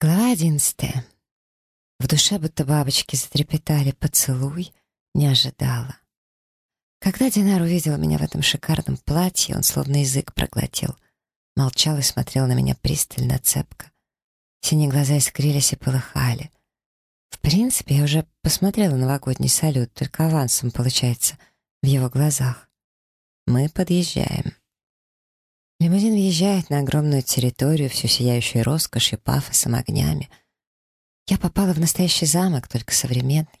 Глава одиннадцатая. В душе будто бабочки затрепетали поцелуй, не ожидала. Когда Динар увидел меня в этом шикарном платье, он словно язык проглотил. Молчал и смотрел на меня пристально, цепко. Синие глаза искрились и полыхали. В принципе, я уже посмотрела новогодний салют, только авансом, получается, в его глазах. Мы подъезжаем. Лимузин въезжает на огромную территорию, всю сияющую роскошью, пафосом, огнями. Я попала в настоящий замок, только современный.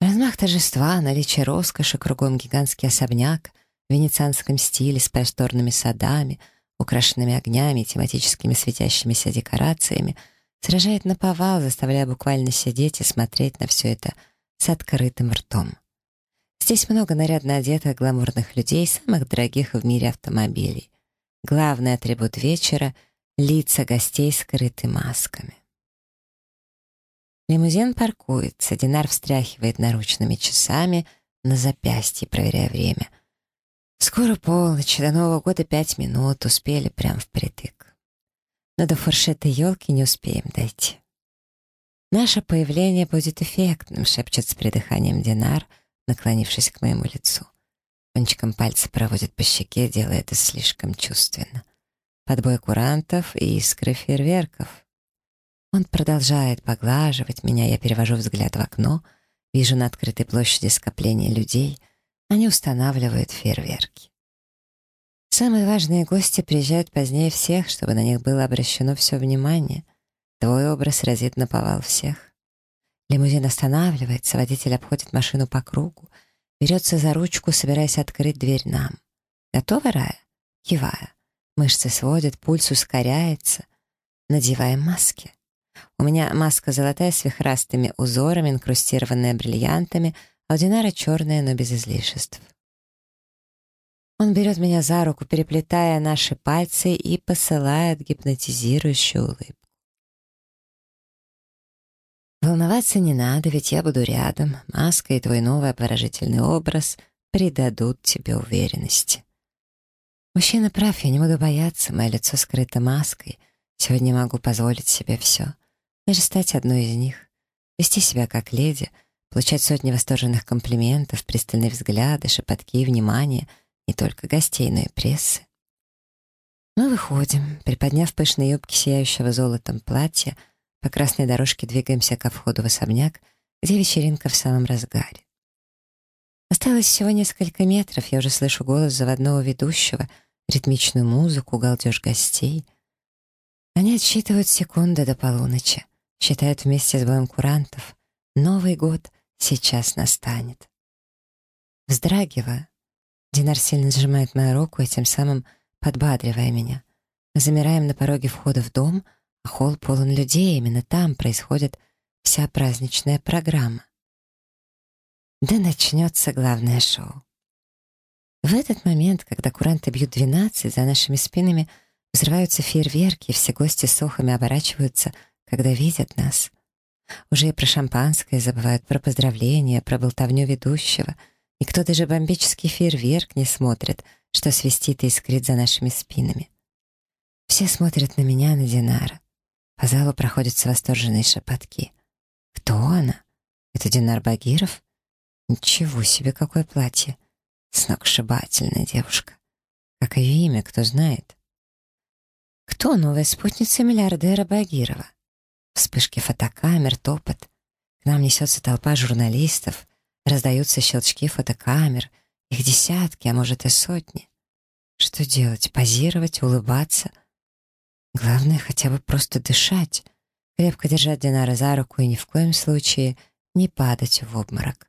Размах торжества, наличие роскоши, кругом гигантский особняк в венецианском стиле с просторными садами, украшенными огнями и тематическими светящимися декорациями, сражает на повал, заставляя буквально сидеть и смотреть на все это с открытым ртом. Здесь много нарядно одетых гламурных людей, самых дорогих в мире автомобилей. Главный атрибут вечера — лица гостей скрыты масками. Лимузин паркуется, Динар встряхивает наручными часами на запястье, проверяя время. Скоро полночь, до Нового года пять минут, успели прям впритык. Но до фуршета елки не успеем дойти. «Наше появление будет эффектным», — шепчет с придыханием Динар, наклонившись к моему лицу. Кончиком пальца проводит по щеке, делая это слишком чувственно. Подбой курантов и искры фейерверков. Он продолжает поглаживать меня, я перевожу взгляд в окно, вижу на открытой площади скопление людей, они устанавливают фейерверки. Самые важные гости приезжают позднее всех, чтобы на них было обращено все внимание. Твой образ разит на повал всех. Лимузин останавливается, водитель обходит машину по кругу, берется за ручку, собираясь открыть дверь нам. «Готова, Рая?» Кивая. Мышцы сводят, пульс ускоряется. Надеваем маски. У меня маска золотая с вихрастыми узорами, инкрустированная бриллиантами, а у Динара черная, но без излишеств. Он берет меня за руку, переплетая наши пальцы и посылает гипнотизирующую улыбку. Волноваться не надо, ведь я буду рядом. Маска и твой новый обворожительный образ придадут тебе уверенности. Мужчина прав, я не буду бояться, мое лицо скрыто маской. Сегодня могу позволить себе все. Даже стать одной из них. Вести себя как леди, получать сотни восторженных комплиментов, пристальные взгляды, шепотки и внимание не только гостей, но и прессы. Мы выходим, приподняв пышные юбки сияющего золотом платья, по красной дорожке двигаемся ко входу в особняк, где вечеринка в самом разгаре. Осталось всего несколько метров, я уже слышу голос заводного ведущего, ритмичную музыку, галдеж гостей. Они отсчитывают секунды до полуночи, считают вместе с боем курантов. Новый год сейчас настанет. Вздрагивая, Динар сильно сжимает мою руку и тем самым подбадривая меня. Мы замираем на пороге входа в дом — холл полон людей, именно там происходит вся праздничная программа. Да начнется главное шоу. В этот момент, когда куранты бьют двенадцать, за нашими спинами взрываются фейерверки, и все гости с охами оборачиваются, когда видят нас. Уже и про шампанское забывают, про поздравления, про болтовню ведущего. Никто даже бомбический фейерверк не смотрит, что свистит и искрит за нашими спинами. Все смотрят на меня, на Динара. По залу проходятся восторженные шепотки. «Кто она? Это Динар Багиров? Ничего себе, какое платье! Сногсшибательная девушка. Как ее имя, кто знает?» «Кто новая спутница миллиардера Багирова?» Вспышки фотокамер, топот. К нам несется толпа журналистов, раздаются щелчки фотокамер, их десятки, а может и сотни. Что делать? Позировать, улыбаться? Главное хотя бы просто дышать, крепко держать Динара за руку и ни в коем случае не падать в обморок.